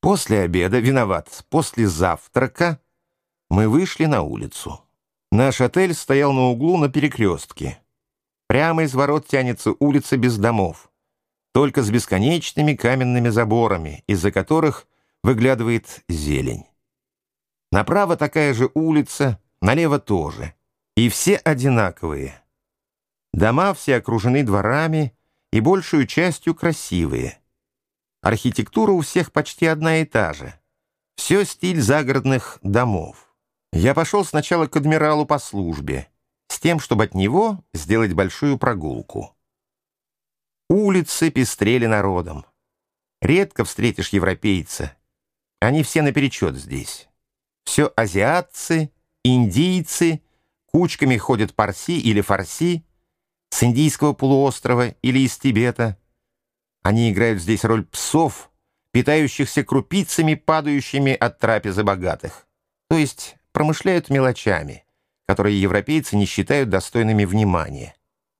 После обеда, виноват, после завтрака мы вышли на улицу. Наш отель стоял на углу на перекрестке. Прямо из ворот тянется улица без домов, только с бесконечными каменными заборами, из-за которых выглядывает зелень. Направо такая же улица, налево тоже. И все одинаковые. Дома все окружены дворами и большую частью красивые. Архитектура у всех почти одна и та же. Все стиль загородных домов. Я пошел сначала к адмиралу по службе, с тем, чтобы от него сделать большую прогулку. Улицы пестрели народом. Редко встретишь европейца. Они все наперечет здесь. Все азиатцы, индийцы, кучками ходят парси или фарси, с индийского полуострова или из Тибета. Они играют здесь роль псов, питающихся крупицами, падающими от трапезы богатых. То есть промышляют мелочами, которые европейцы не считают достойными внимания.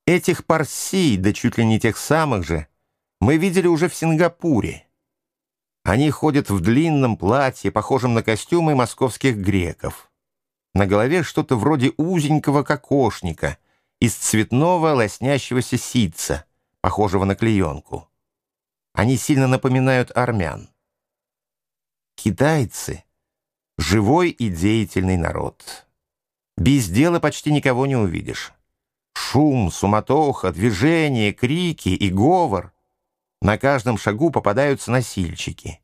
Этих парси, да чуть ли не тех самых же, мы видели уже в Сингапуре. Они ходят в длинном платье, похожем на костюмы московских греков. На голове что-то вроде узенького кокошника из цветного лоснящегося ситца, похожего на клеенку. Они сильно напоминают армян. Китайцы — живой и деятельный народ. Без дела почти никого не увидишь. Шум, суматоха, движение, крики и говор — на каждом шагу попадаются носильщики.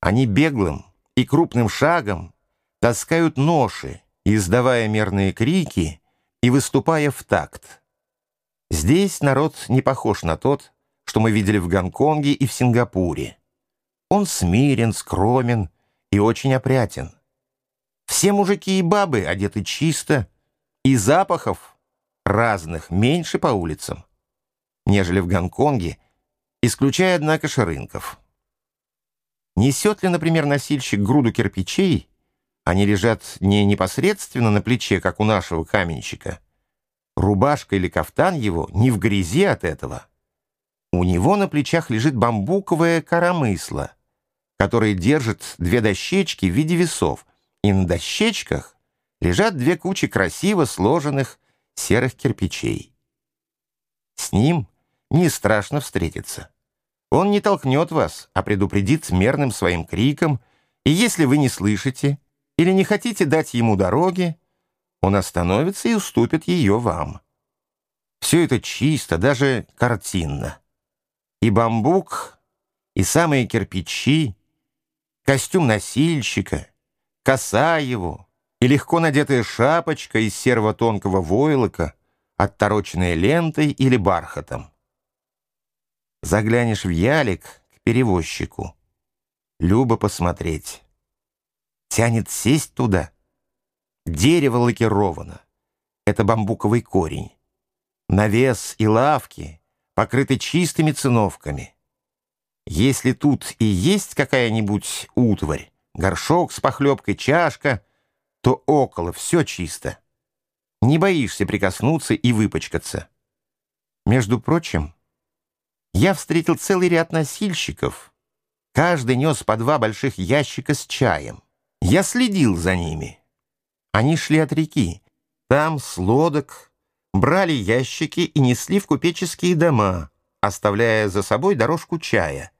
Они беглым и крупным шагом таскают ноши, издавая мерные крики и выступая в такт. Здесь народ не похож на тот, что мы видели в Гонконге и в Сингапуре. Он смирен, скромен и очень опрятен. Все мужики и бабы одеты чисто, и запахов разных меньше по улицам, нежели в Гонконге – исключая, однако, рынков. Несет ли, например, носильщик груду кирпичей, они лежат не непосредственно на плече, как у нашего каменщика. Рубашка или кафтан его не в грязи от этого. У него на плечах лежит бамбуковое коромысло, которое держит две дощечки в виде весов, и на дощечках лежат две кучи красиво сложенных серых кирпичей. С ним — не страшно встретиться. Он не толкнет вас, а предупредит мерным своим криком, и если вы не слышите или не хотите дать ему дороги, он остановится и уступит ее вам. Все это чисто, даже картинно. И бамбук, и самые кирпичи, костюм носильщика, коса его и легко надетая шапочка из серого тонкого войлока, оттороченная лентой или бархатом. Заглянешь в ялик к перевозчику. Любо посмотреть. Тянет сесть туда. Дерево лакировано. Это бамбуковый корень. Навес и лавки покрыты чистыми циновками. Если тут и есть какая-нибудь утварь, горшок с похлебкой, чашка, то около все чисто. Не боишься прикоснуться и выпачкаться. Между прочим, я встретил целый ряд носильщиков. Каждый нес по два больших ящика с чаем. Я следил за ними. Они шли от реки. Там, с лодок, брали ящики и несли в купеческие дома, оставляя за собой дорожку чая,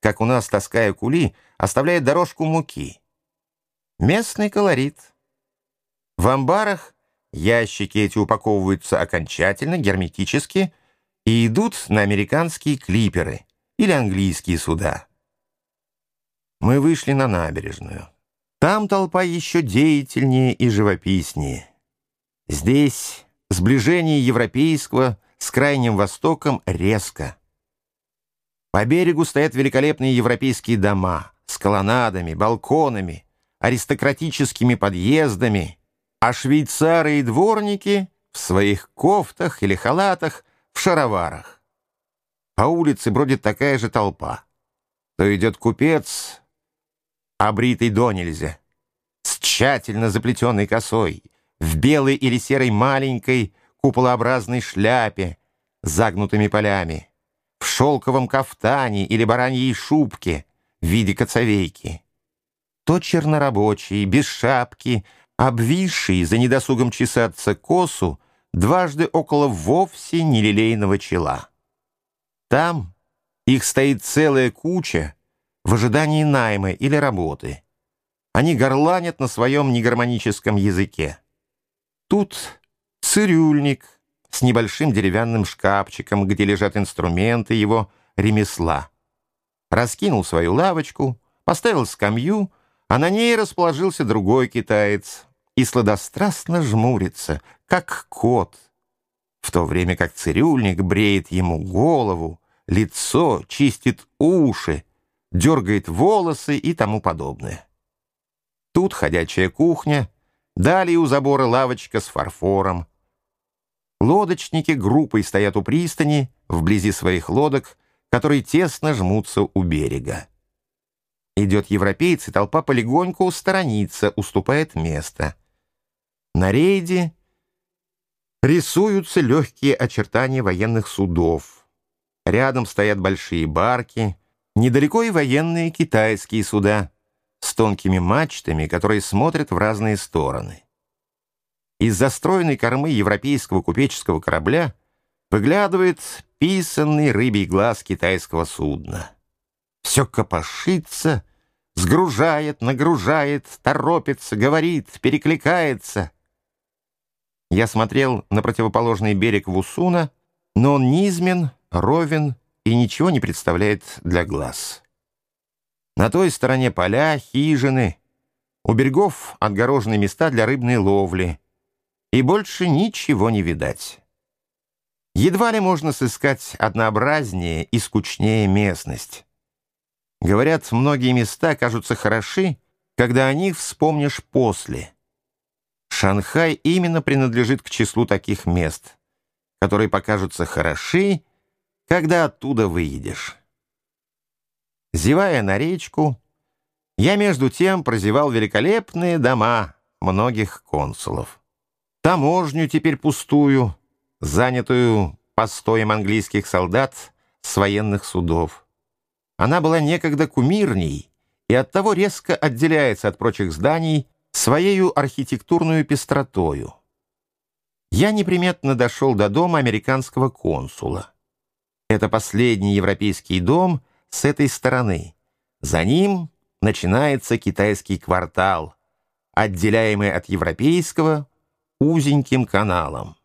как у нас, таская кули, оставляет дорожку муки. Местный колорит. В амбарах ящики эти упаковываются окончательно, герметически, и идут на американские клиперы или английские суда. Мы вышли на набережную. Там толпа еще деятельнее и живописнее. Здесь сближение европейского с Крайним Востоком резко. По берегу стоят великолепные европейские дома с колоннадами, балконами, аристократическими подъездами, а швейцары и дворники в своих кофтах или халатах в шароварах. По улице бродит такая же толпа. То идет купец, обритый до нельзя, с тщательно заплетенной косой, в белой или серой маленькой куполообразной шляпе, загнутыми полями, в шелковом кафтане или бараньей шубке, в виде коцовейки, то чернорабочий, без шапки, обвисший за недосугом чесаться косу, дважды около вовсе нелилейного чела. Там их стоит целая куча в ожидании найма или работы. Они горланят на своем негармоническом языке. Тут цирюльник с небольшим деревянным шкафчиком, где лежат инструменты его ремесла. Раскинул свою лавочку, поставил скамью, а на ней расположился другой китаец и сладострастно жмурится, как кот, в то время как цирюльник бреет ему голову, лицо, чистит уши, дергает волосы и тому подобное. Тут ходячая кухня, далее у забора лавочка с фарфором. Лодочники группой стоят у пристани, вблизи своих лодок, которые тесно жмутся у берега. Идет европейцы, толпа полегоньку сторонится, уступает место. На рейде рисуются легкие очертания военных судов. Рядом стоят большие барки, недалеко и военные китайские суда тонкими мачтами, которые смотрят в разные стороны. Из застроенной кормы европейского купеческого корабля выглядывает писанный рыбий глаз китайского судна. Все копошится, сгружает, нагружает, торопится, говорит, перекликается. Я смотрел на противоположный берег Вусуна, но он низмен, ровен и ничего не представляет для глаз. На той стороне поля, хижины, у берегов отгорожены места для рыбной ловли, и больше ничего не видать. Едва ли можно сыскать однообразнее и скучнее местность. Говорят, многие места кажутся хороши, когда о них вспомнишь после. Шанхай именно принадлежит к числу таких мест, которые покажутся хороши, когда оттуда выедешь. Зевая на речку, я между тем прозевал великолепные дома многих консулов. Таможню теперь пустую, занятую постоем английских солдат с военных судов. Она была некогда кумирней и оттого резко отделяется от прочих зданий своею архитектурную пестротою. Я неприметно дошел до дома американского консула. Это последний европейский дом с этой стороны. За ним начинается китайский квартал, отделяемый от европейского узеньким каналом.